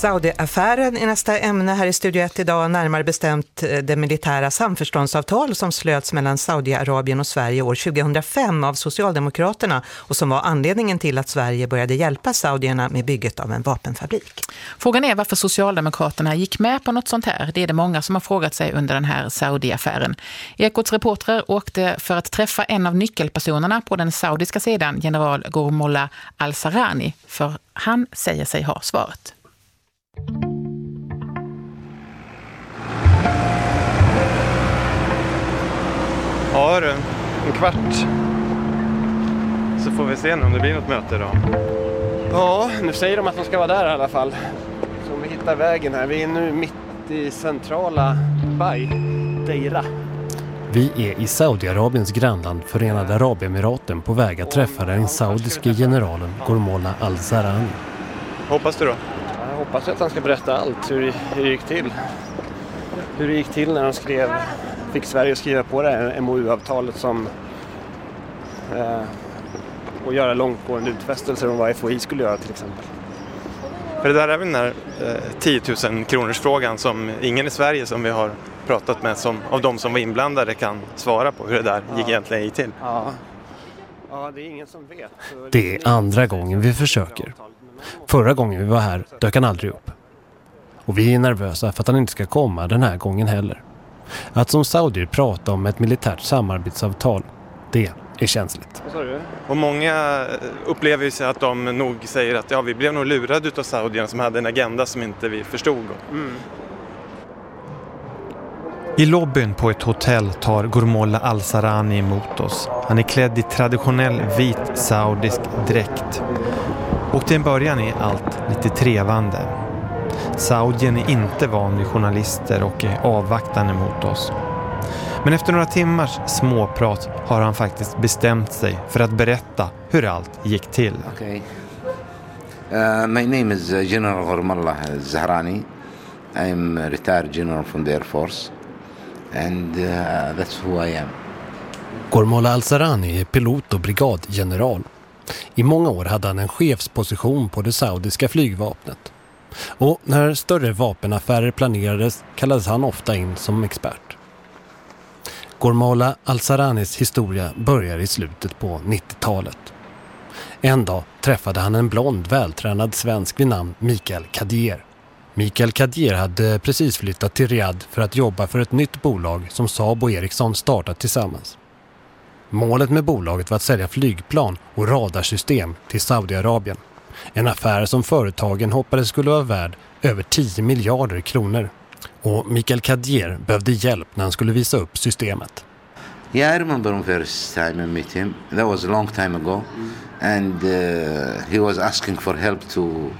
Saudiaffären är nästa ämne här i Studio 1 idag, närmare bestämt eh, det militära samförståndsavtal som slöts mellan Saudiarabien och Sverige år 2005 av Socialdemokraterna och som var anledningen till att Sverige började hjälpa saudierna med bygget av en vapenfabrik. Frågan är varför Socialdemokraterna gick med på något sånt här. Det är det många som har frågat sig under den här saudiaffären. Ekots reportrar åkte för att träffa en av nyckelpersonerna på den saudiska sidan, general Gormolla al-Sarani, för han säger sig ha svaret. Ja du, en kvart. Så får vi se om det blir något möte då. Ja, nu säger de att de ska vara där i alla fall. Så om vi hittar vägen här. Vi är nu mitt i centrala Dubai, Deira. Vi är i Saudiarabiens grannland Förenade Arabemiraten på väg att träffa den saudiske generalen Gormola al-Zarani. Hoppas du då? Hoppas att han ska berätta allt, hur, hur det gick till. Hur det gick till när de skrev, fick Sverige att skriva på det här MOU-avtalet som eh, och göra långtgående utfästelser om vad FOI skulle göra till exempel. För det där är väl den här eh, 10 000 kronors frågan som ingen i Sverige som vi har pratat med som, av de som var inblandade kan svara på hur det där gick egentligen gick till. Ja. ja, det är ingen som vet. Det är andra gången vi försöker. Förra gången vi var här dök han aldrig upp. Och vi är nervösa för att han inte ska komma den här gången heller. Att som saudier prata om ett militärt samarbetsavtal, det är känsligt. Och många upplever ju sig att de nog säger att ja, vi blev nog lurade utav saudierna som hade en agenda som inte vi förstod. Mm. I lobbyn på ett hotell tar Gurmolla al-Sarani emot oss. Han är klädd i traditionell vit saudisk dräkt. Och till en början är allt lite trevande. Saudien är inte van vid journalister och är avvaktande mot oss. Men efter några timmars småprat har han faktiskt bestämt sig för att berätta hur allt gick till. Okay. Uh, my name is uh, General Gurmallah Zahrani. I'm retired general from the Air Force. And uh, that's who I am. Gormola al-Sarani är pilot och brigadgeneral. I många år hade han en chefsposition på det saudiska flygvapnet. Och när större vapenaffärer planerades kallades han ofta in som expert. Gormala al-Saranis historia börjar i slutet på 90-talet. En dag träffade han en blond vältränad svensk vid namn Mikael Kadier. Mikael Kadier hade precis flyttat till Riyadh för att jobba för ett nytt bolag som Saab och Ericsson startat tillsammans. Målet med bolaget var att sälja flygplan och radarsystem till Saudiarabien. En affär som företagen hoppades skulle vara värd över 10 miljarder kronor. Och Mikael Kadier behövde hjälp när han skulle visa upp systemet. Yeah, I remember the first time I met him. That was a long time ago. And uh, he was asking for help to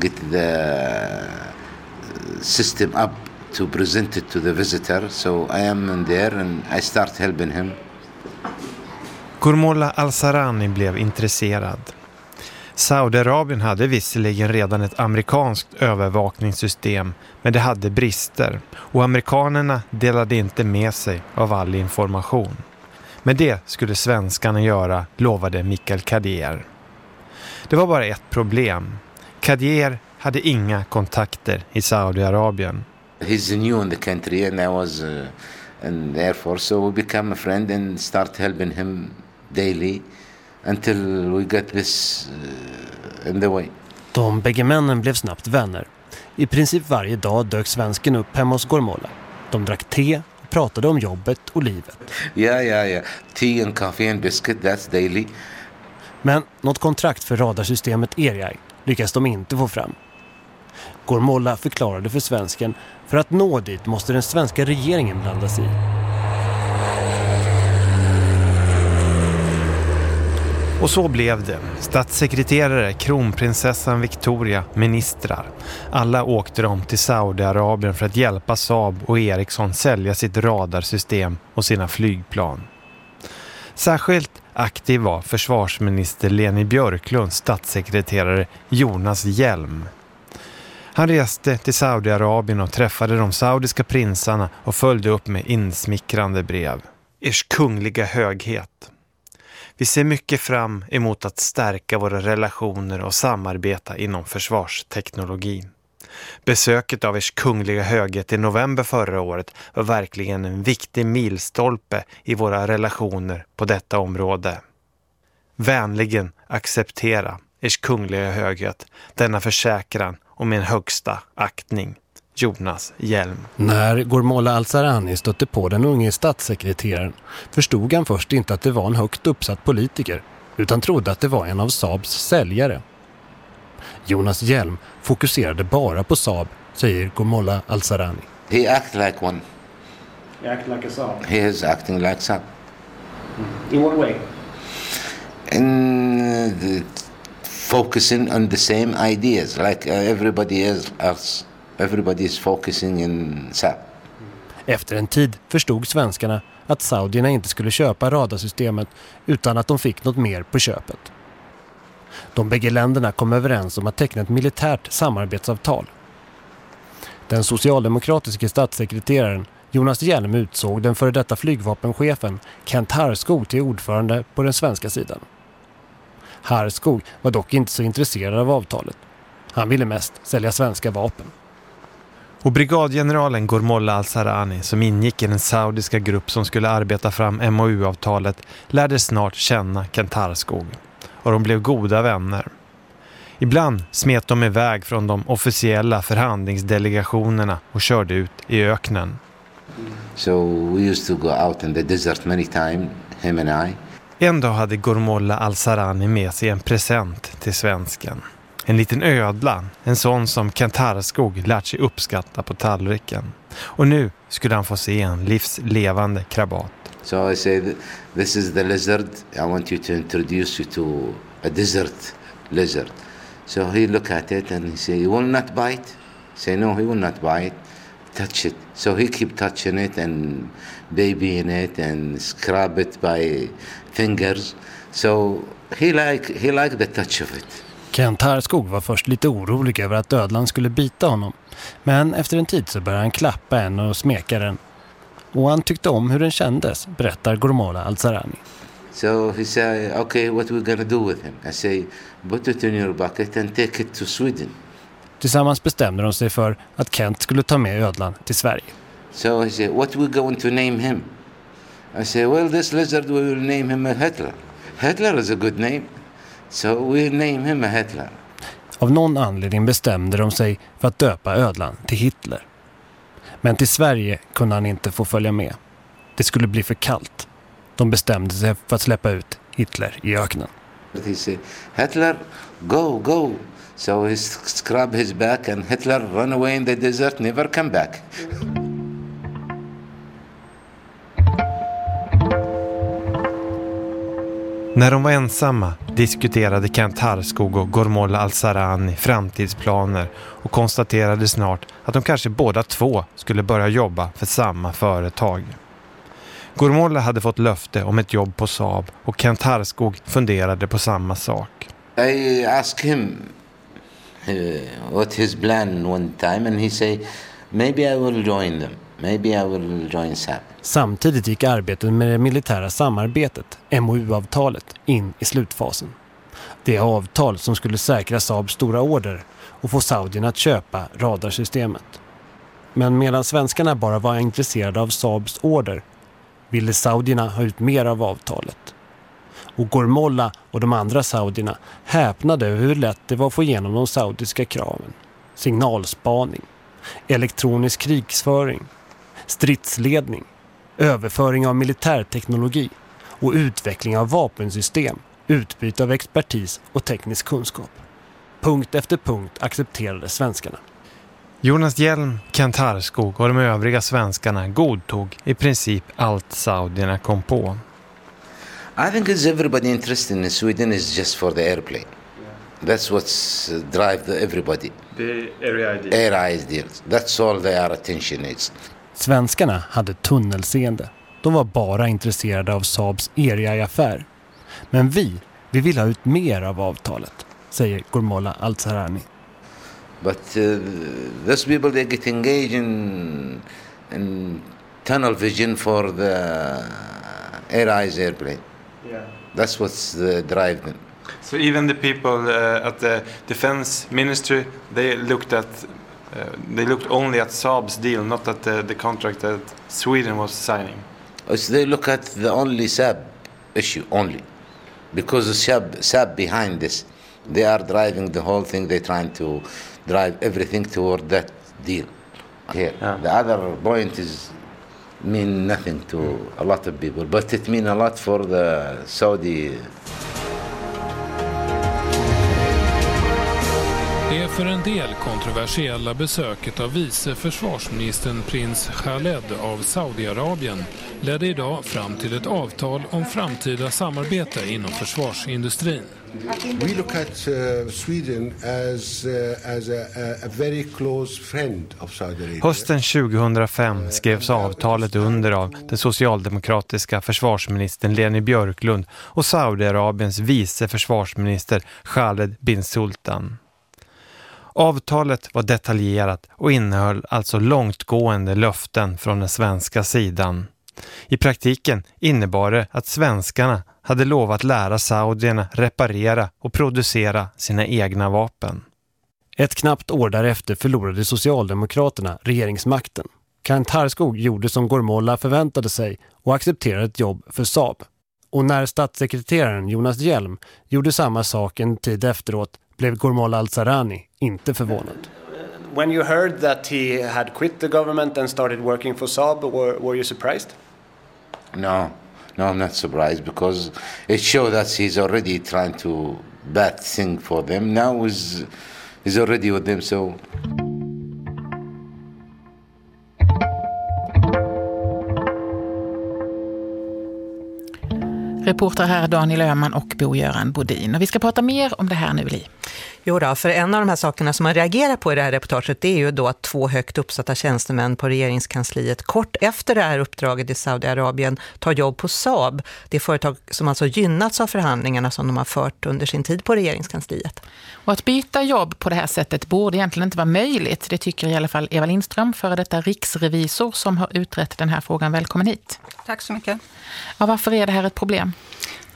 get the uh, system up to present it to the visitor. So I am in there and I start helping him. Kurmola al-Sarani blev intresserad. Saudiarabien hade visserligen redan ett amerikanskt övervakningssystem men det hade brister och amerikanerna delade inte med sig av all information. Men det skulle svenskarna göra, lovade Mikael Kadier. Det var bara ett problem. Kadier hade inga kontakter i Saudiarabien. He's new in the country and I was uh, in the Air Force so we became a friend and start helping him daily until we got this uh, in the way. De bägge männen blev snabbt vänner. I princip varje dag dök svensken upp hemma hos Gormola. De drack te och pratade om jobbet och livet. Ja, ja, ja. Tea and coffee and biscuit, that's daily. Men något kontrakt för radarsystemet ERIAI lyckas de inte få fram. Gormolla förklarade för svensken för att nå dit måste den svenska regeringen blanda sig i. Och så blev det. Statssekreterare, kronprinsessan Victoria, ministrar. Alla åkte de till Saudiarabien för att hjälpa Saab och Ericsson sälja sitt radarsystem och sina flygplan. Särskilt aktiv var försvarsminister Leni Björklunds statssekreterare Jonas Hjelm. Han reste till Saudiarabien och träffade de saudiska prinsarna och följde upp med insmickrande brev. Ers kungliga höghet. Vi ser mycket fram emot att stärka våra relationer och samarbeta inom försvarsteknologin. Besöket av ers kungliga höghet i november förra året var verkligen en viktig milstolpe i våra relationer på detta område. Vänligen acceptera ers kungliga höghet denna försäkran och min högsta aktning. Jonas Hjelm. När Gormola Al-Sarani stötte på den unge statssekreteraren förstod han först inte att det var en högt uppsatt politiker utan trodde att det var en av Saabs säljare. Jonas Hjelm fokuserade bara på Saab, säger Gormola Al-Sarani. He act like one. You act like a Saab. He is acting like Saab. In what way? And the, focusing on the same ideas, like uh, everybody else. Everybody is focusing in Saab. Efter en tid förstod svenskarna att saudierna inte skulle köpa radarsystemet utan att de fick något mer på köpet. De bägge länderna kom överens om att teckna ett militärt samarbetsavtal. Den socialdemokratiska statssekreteraren Jonas Hjelm utsåg den före detta flygvapenchefen Kent Harskog till ordförande på den svenska sidan. Harskog var dock inte så intresserad av avtalet. Han ville mest sälja svenska vapen. Och brigadgeneralen Gormolla Al-Sarani som ingick i den saudiska grupp som skulle arbeta fram MOU-avtalet lärde snart känna Kent Harskog och de blev goda vänner. Ibland smet de iväg från de officiella förhandlingsdelegationerna och körde ut i öknen. So we used to go out in the desert many times, him and I. En dag hade Gormolla Al-Sarani med sig en present till svensken. En liten ödla, en sån som Kent Harskog lärt sig uppskatta på tallriken. Och nu skulle han få se en livslevande krabat. So I say, this is the lizard. I want you to introduce you to a desert lizard. So he look at it and he say, you will not bite? Say, no, he will not bite. Touch it. So he keep touching it and babying it and scrub it by fingers. So he like, he like the touch of it. Kent Harskog var först lite orolig över att ödlan skulle bita honom. Men efter en tid så började han klappa en och smeka den. Och han tyckte om hur den kändes, berättar Gormola Al-Sarani. So he said, okay, what we gonna do with him? I say, put it in your bucket and take it to Sweden. Tillsammans bestämde de sig för att Kent skulle ta med ödlan till Sverige. So he said, what we going to name him? I say, well, this lizard, we will name him Hitler. Hitler is a good name. So we name him Hitler. Av någon anledning bestämde de sig för att döpa ödlan till Hitler. Men till Sverige kunde han inte få följa med. Det skulle bli för kallt. De bestämde sig för att släppa ut Hitler i öknen. He said, Hitler, go, go. So he scrubbed his back and Hitler run away in the desert, never come back. När de var ensamma diskuterade Kent Harskog och Gormolla Al-Sarani framtidsplaner och konstaterade snart att de kanske båda två skulle börja jobba för samma företag. Gormolla hade fått löfte om ett jobb på Saab och Kent Harskog funderade på samma sak. I asked him uh, what his plan one time and he say, maybe I will join them. Maybe I will join SAP. Samtidigt gick arbetet med det militära samarbetet, MOU-avtalet, in i slutfasen. Det avtal som skulle säkra Saabs stora order och få Saudien att köpa radarsystemet. Men medan svenskarna bara var intresserade av Saabs order ville saudierna ha ut mer av avtalet. Och Gormolla och de andra saudierna häpnade över hur lätt det var att få igenom de saudiska kraven. Signalspaning, elektronisk krigsföring, stridsledning, överföring av militärteknologi och utveckling av vapensystem, utbyte av expertis och teknisk kunskap. Punkt efter punkt accepterade svenskarna. Jonas Hjelm, Kent Harskog och de övriga svenskarna godtog i princip allt saudierna kom på. I think it's everybody interested in Sweden is just for the airplane. That's what's uh, drive everybody. The area idea. Air ideas. That's all their attention is. Svenskarna hade tunnelseende. de var bara intresserade av Saabs Erieye-affär. Men vi, vi vill ha ut mer av avtalet, säger Gurmola Al-Sarani. But uh, those people they get engaged in, in tunnel vision for the Air Eyes airplane. Yeah. That's what's the drive them. So even the people uh, at the defense ministry, they looked at, Eh, they looked only at Saab's deal, not at the, the contract that Sweden was signing. Oh, so they look at the only Saab issue only, because the Saab SAB behind this, they are driving the whole thing. They're trying to drive everything toward that deal. Here, Yeah. the other point is mean nothing to a lot of people, but it mean a lot for the Saudi. För en del kontroversiella besöket av vice försvarsministern prins Khaled av Saudiarabien ledde idag fram till ett avtal om framtida samarbete inom försvarsindustrin. We look at uh, Sweden as, uh, as a, a, a very close friend of Saudi Arabia. Hösten 2005 skrevs avtalet under av den socialdemokratiska försvarsministern Leni Björklund och Saudiarabiens vice försvarsminister Khaled bin Sultan. Avtalet var detaljerat och innehöll alltså långtgående löften från den svenska sidan. I praktiken innebar det att svenskarna hade lovat lära saudierna reparera och producera sina egna vapen. Ett knappt år därefter förlorade Socialdemokraterna regeringsmakten. Kent Harskog gjorde som Gormolla förväntade sig och accepterade ett jobb för Saab. Och när statssekreteraren Jonas Hjelm gjorde samma sak en tid efteråt blev Gormolla Al-Sarani inte förvånad. When you heard that he had quit the government and started working for Saab, were, were you surprised? No, no, I'm not surprised because it shows that he's already trying to bad thing for them. Now he's, he's already with them, so Reporter här Daniel Öhman och Bo-Göran Bodin. Och vi ska prata mer om det här nu, Li. Jo då, för en av de här sakerna som man reagerar på i det här reportaget det är ju då att två högt uppsatta tjänstemän på regeringskansliet kort efter det här uppdraget i Saudiarabien tar jobb på Saab, det företag som alltså gynnats av förhandlingarna som de har fört under sin tid på regeringskansliet. Och att byta jobb på det här sättet borde egentligen inte vara möjligt. Det tycker i alla fall Eva Lindström, före detta riksrevisor som har utrett den här frågan. Välkommen hit. Tack så mycket. Ja, varför är det här ett problem?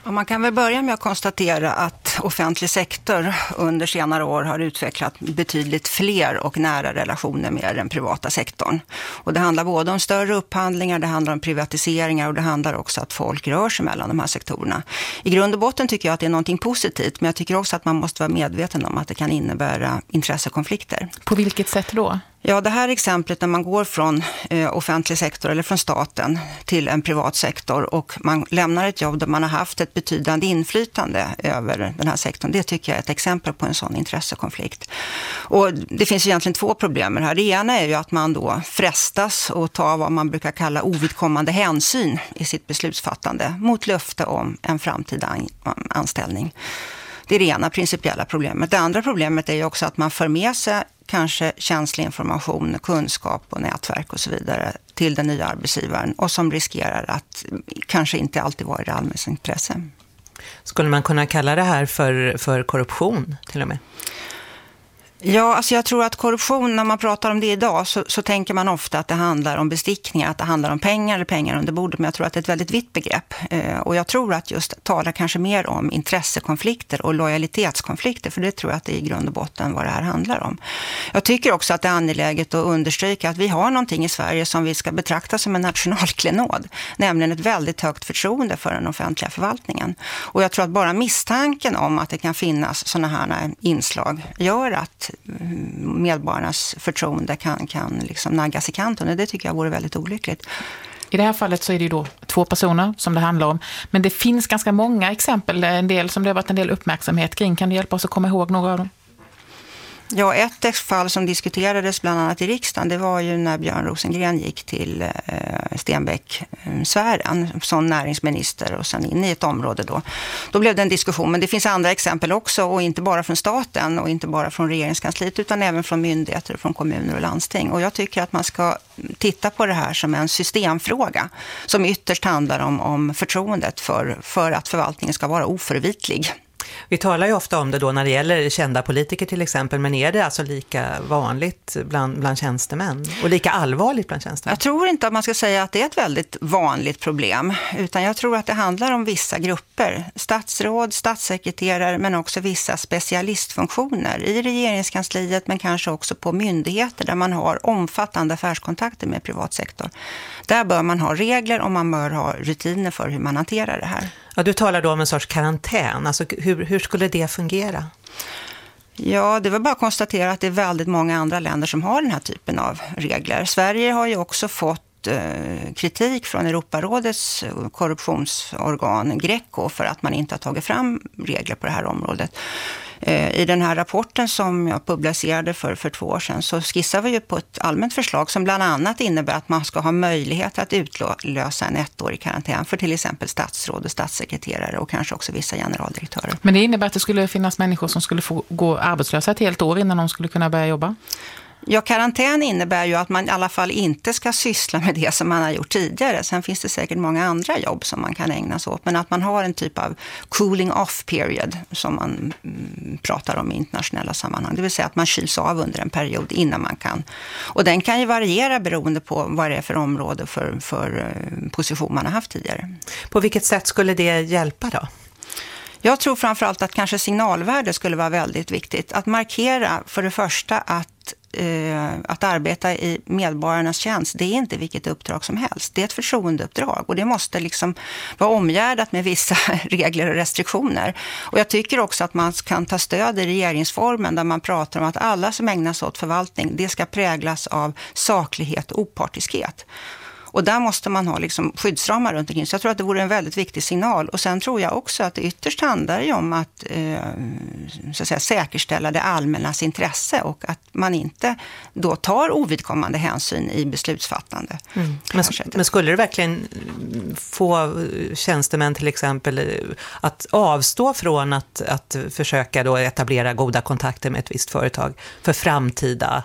Och man kan väl börja med att konstatera att offentlig sektor under senare år har utvecklat betydligt fler och nära relationer med den privata sektorn. Och det handlar både om större upphandlingar, det handlar om privatiseringar och det handlar också att folk rör sig mellan de här sektorerna. I grund och botten tycker jag att det är någonting positivt, men jag tycker också att man måste vara medveten om att det kan innebära intressekonflikter. På vilket sätt då? Ja, det här exemplet när man går från eh, offentlig sektor eller från staten till en privat sektor och man lämnar ett jobb där man har haft ett betydande inflytande över den här sektorn. Det tycker jag är ett exempel på en sån intressekonflikt. Och det finns egentligen två problem med det här. Det ena är ju att man då frestas att ta vad man brukar kalla ovidkommande hänsyn i sitt beslutsfattande mot löfte om en framtida anställning. Det är det ena principiella problemet. Det andra problemet är ju också att man för med sig kanske känslig information, kunskap och nätverk och så vidare till den nya arbetsgivaren och som riskerar att kanske inte alltid vara i det allmännas intresse. Skulle man kunna kalla det här för, för korruption till och med? Ja, alltså jag tror att korruption, när man pratar om det idag, så, så, tänker man ofta att det handlar om bestickningar, att det handlar om pengar eller pengar under bordet, men jag tror att det är ett väldigt vitt begrepp. Eh, och jag tror att just talar kanske mer om intressekonflikter och lojalitetskonflikter, för det tror jag att det är i grund och botten vad det här handlar om. Jag tycker också att det är angeläget att understryka att vi har någonting i Sverige som vi ska betrakta som en nationalklenod, nämligen ett väldigt högt förtroende för den offentliga förvaltningen. Och jag tror att bara misstanken om att det kan finnas sådana här inslag gör att medborgarnas förtroende kan, kan liksom naggas i kanten. Och det tycker jag vore väldigt olyckligt. I det här fallet så är det ju då två personer som det handlar om. Men det finns ganska många exempel, en del som det har varit en del uppmärksamhet kring. Kan du hjälpa oss att komma ihåg några av dem? Ja, ett fall som diskuterades bland annat i riksdagen, det var ju när Björn Rosengren gick till eh, Stenbeck-sfären eh, som näringsminister och sen in i ett område då. Då blev det en diskussion, men det finns andra exempel också och inte bara från staten och inte bara från regeringskansliet utan även från myndigheter, från kommuner och landsting. Och jag tycker att man ska titta på det här som en systemfråga som ytterst handlar om, om förtroendet för, för att förvaltningen ska vara oförvitlig. Vi talar ju ofta om det då när det gäller kända politiker till exempel, men är det alltså lika vanligt bland, bland tjänstemän och lika allvarligt bland tjänstemän? Jag tror inte att man ska säga att det är ett väldigt vanligt problem, utan jag tror att det handlar om vissa grupper. Statsråd, statssekreterare, men också vissa specialistfunktioner i regeringskansliet, men kanske också på myndigheter där man har omfattande affärskontakter med privatsektorn. Där bör man ha regler och man bör ha rutiner för hur man hanterar det här. Ja, du talar då om en sorts karantän. Alltså, hur, hur skulle det fungera? Ja, det var bara att konstatera att det är väldigt många andra länder som har den här typen av regler. Sverige har ju också fått eh, kritik från Europarådets eh, korruptionsorgan Greco för att man inte har tagit fram regler på det här området. Eh, I den här rapporten som jag publicerade för, för två år sedan så skissar vi ju på ett allmänt förslag som bland annat innebär att man ska ha möjlighet att utlösa en ettårig karantän för till exempel statsråd och statssekreterare och kanske också vissa generaldirektörer. Men det innebär att det skulle finnas människor som skulle få gå arbetslösa ett helt år innan de skulle kunna börja jobba? Ja, karantän innebär ju att man i alla fall inte ska syssla med det som man har gjort tidigare. Sen finns det säkert många andra jobb som man kan ägna sig åt. Men att man har en typ av cooling off period som man mm, pratar om i internationella sammanhang. Det vill säga att man kyls av under en period innan man kan. Och den kan ju variera beroende på vad det är för område för, för eh, position man har haft tidigare. På vilket sätt skulle det hjälpa då? Jag tror framförallt att kanske signalvärde skulle vara väldigt viktigt. Att markera för det första att eh, att arbeta i medborgarnas tjänst, det är inte vilket uppdrag som helst. Det är ett förtroendeuppdrag och det måste liksom vara omgärdat med vissa regler och restriktioner. Och jag tycker också att man kan ta stöd i regeringsformen där man pratar om att alla som ägnar sig åt förvaltning, det ska präglas av saklighet och opartiskhet. Och där måste man ha liksom skyddsramar runt omkring. Så jag tror att det vore en väldigt viktig signal. Och sen tror jag också att det ytterst handlar om att, eh, så att säga, säkerställa det allmännas intresse och att man inte då tar ovidkommande hänsyn i beslutsfattande. Mm. Men, men, skulle det verkligen få tjänstemän till exempel att avstå från att, att försöka då etablera goda kontakter med ett visst företag för framtida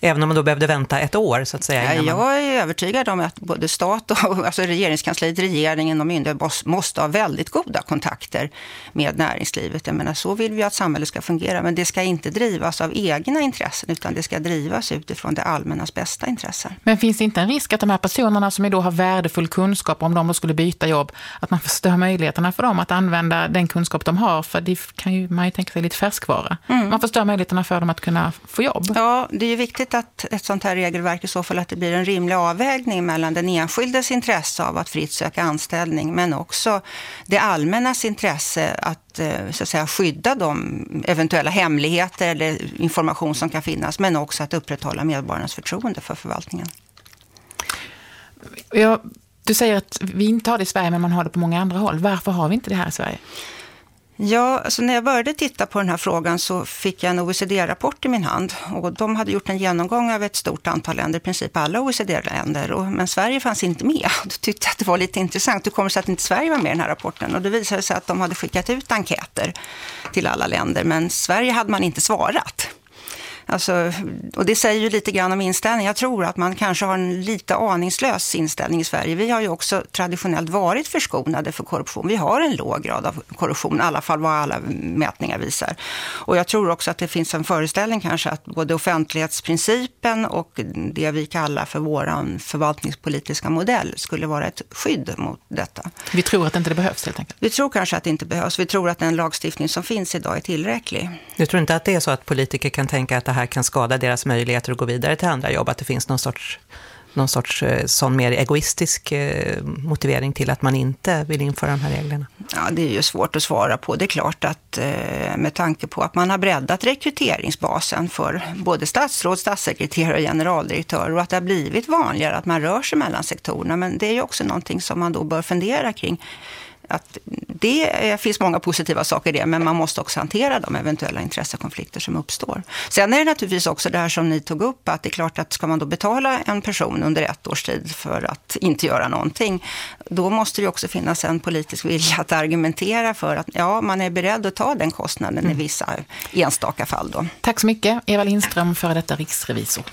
Även om man då behövde vänta ett år så att säga. Ja, jag är övertygad om att både stat och alltså regeringskansliet, regeringen och myndigheter måste ha väldigt goda kontakter med näringslivet. Jag menar, så vill vi att samhället ska fungera, men det ska inte drivas av egna intressen, utan det ska drivas utifrån det allmännas bästa intressen. Men finns det inte en risk att de här personerna som då har värdefull kunskap, om de då skulle byta jobb, att man förstör möjligheterna för dem att använda den kunskap de har? För det kan ju, man ju tänka sig lite färskvara. Mm. Man förstör möjligheterna för dem att kunna få jobb. Ja, det är ju viktigt viktigt att ett sånt här regelverk i så fall att det blir en rimlig avvägning mellan den enskildes intresse av att fritt söka anställning men också det allmännas intresse att, eh, så att säga, skydda de eventuella hemligheter eller information som kan finnas men också att upprätthålla medborgarnas förtroende för förvaltningen. Ja, du säger att vi inte har det i Sverige men man har det på många andra håll. Varför har vi inte det här i Sverige? Ja, alltså när jag började titta på den här frågan så fick jag en OECD-rapport i min hand. Och de hade gjort en genomgång av ett stort antal länder, i princip alla OECD-länder. Men Sverige fanns inte med. Då tyckte jag att det var lite intressant. Hur kommer det sig att inte Sverige var med i den här rapporten? Och det visade sig att de hade skickat ut enkäter till alla länder. Men Sverige hade man inte svarat. Alltså, och det säger ju lite grann om inställning. Jag tror att man kanske har en lite aningslös inställning i Sverige. Vi har ju också traditionellt varit förskonade för korruption. Vi har en låg grad av korruption, i alla fall vad alla mätningar visar. Och jag tror också att det finns en föreställning kanske att både offentlighetsprincipen och det vi kallar för vår förvaltningspolitiska modell skulle vara ett skydd mot detta. Vi tror att det inte behövs helt enkelt? Vi tror kanske att det inte behövs. Vi tror att den lagstiftning som finns idag är tillräcklig. Du tror inte att det är så att politiker kan tänka att det här kan skada deras möjligheter att gå vidare till andra jobb, att det finns någon sorts någon sorts eh, sån mer egoistisk eh, motivering till att man inte vill införa de här reglerna? Ja, det är ju svårt att svara på. Det är klart att eh, med tanke på att man har breddat rekryteringsbasen för både statsråd, statssekreterare och generaldirektör och att det har blivit vanligare att man rör sig mellan sektorerna. Men det är ju också någonting som man då bör fundera kring att det finns många positiva saker i det, men man måste också hantera de eventuella intressekonflikter som uppstår. Sen är det naturligtvis också det här som ni tog upp, att det är klart att ska man då betala en person under ett års tid för att inte göra någonting, då måste det också finnas en politisk vilja att argumentera för att ja, man är beredd att ta den kostnaden mm. i vissa enstaka fall. Då. Tack så mycket, Eva Lindström, före detta riksrevisor.